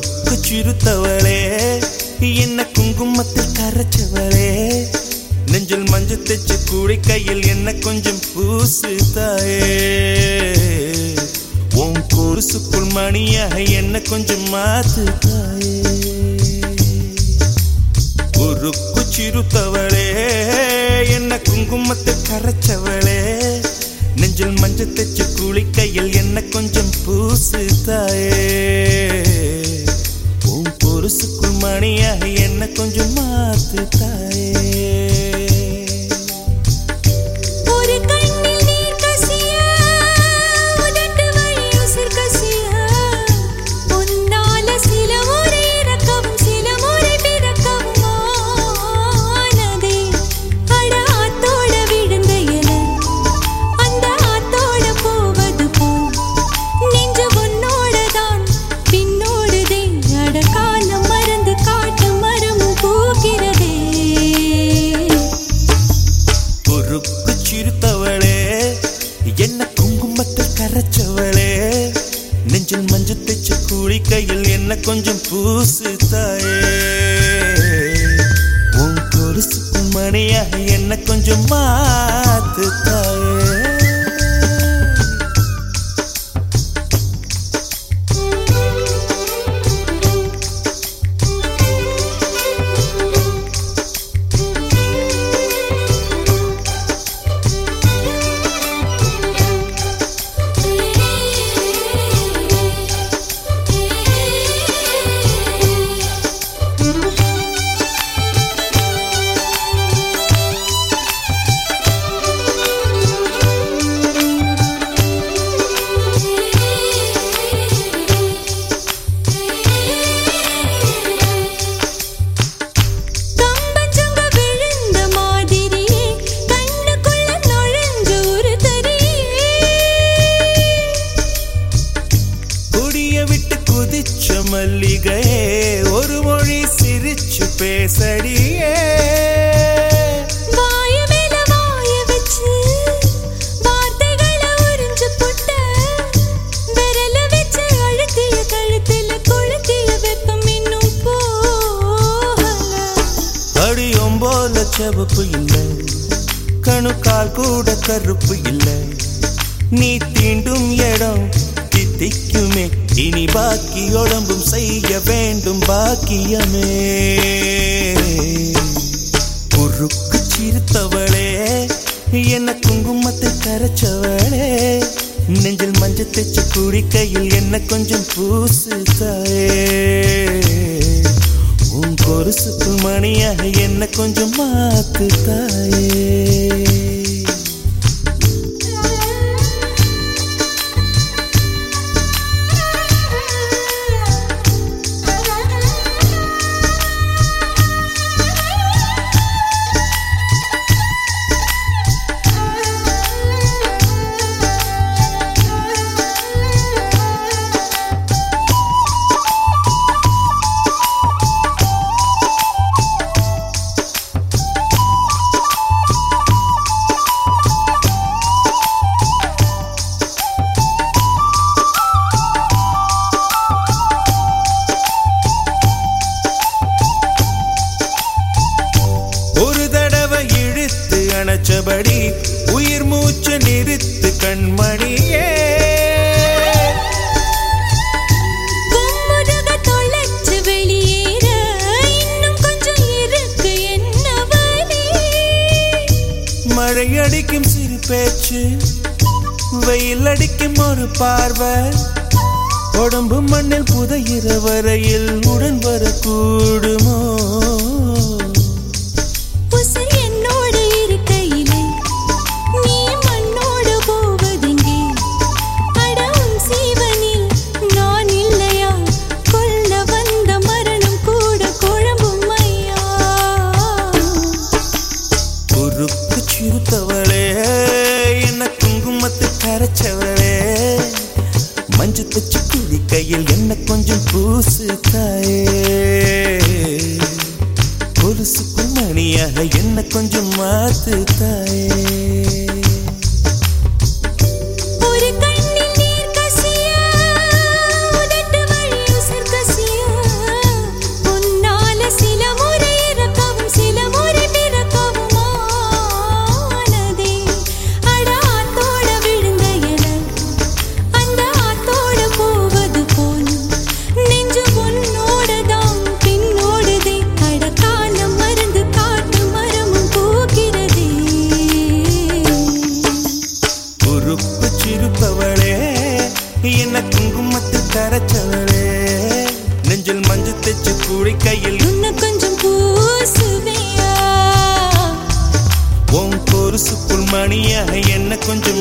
சிறுத்தவளே என்ன குங்குமத்தில் கரைச்சவளே. நெஞ்சில் மஞ்சள் தைச்சு கூடை கையில் என்ன கொஞ்சம் பூசு தாயே உன் கொருசுக்குள் மணியாக என்ன கொஞ்சம் மாத்து தாயே உருக்கு சிறுத்தவளே என்ன குங்குமத்தில் கரைச்சவளே. நெஞ்சில் மஞ்சள் தைச்சு கையில் என்ன கொஞ்சம் பூசு தாயே உன் மணியாக என்ன கொஞ்சம் மாத்து தாயே நெஞ்சில் மஞ்சள் தைச்ச கையில் என்ன கொஞ்சம் பூசு தாயே. உன் கொலுசுக்கு மணியாக என்ன கொஞ்சம் மாத்த மல்லிகையே ஒரு மொழி சிரிச்சு பேசடியே. போல செவப்பு இல்லை கணுக்கால் கூட கருப்பு இல்லை. நீ தீண்டும் இடம் தித்திக்குமே இனி பாக்கி உடம்பும் செய்ய வேண்டும் பாக்கியமே. குறுக்கு சிரித்தவளே என்ன குங்குமத்தை கரைச்சவளே. நெஞ்சில் மஞ்சள் தைச்சு குடிக்கையில் என்ன கொஞ்சம் பூசு உன் கொருசுக்கு மணியாக என்ன கொஞ்சம் மாத்து தாயே வழி? மழை அடிக்கும் சிறு பேச்சு வெயில் அடிக்கும் ஒரு பார்வை. உடம்பு மண்ணில் புதையிற வரையில் உடன் வரக்கூடுமோ? குளிக்கையில் உன்னை கொஞ்சம் பூசுவியா? உன் பொருசுக்குள் மணியாக என்ன கொஞ்சம்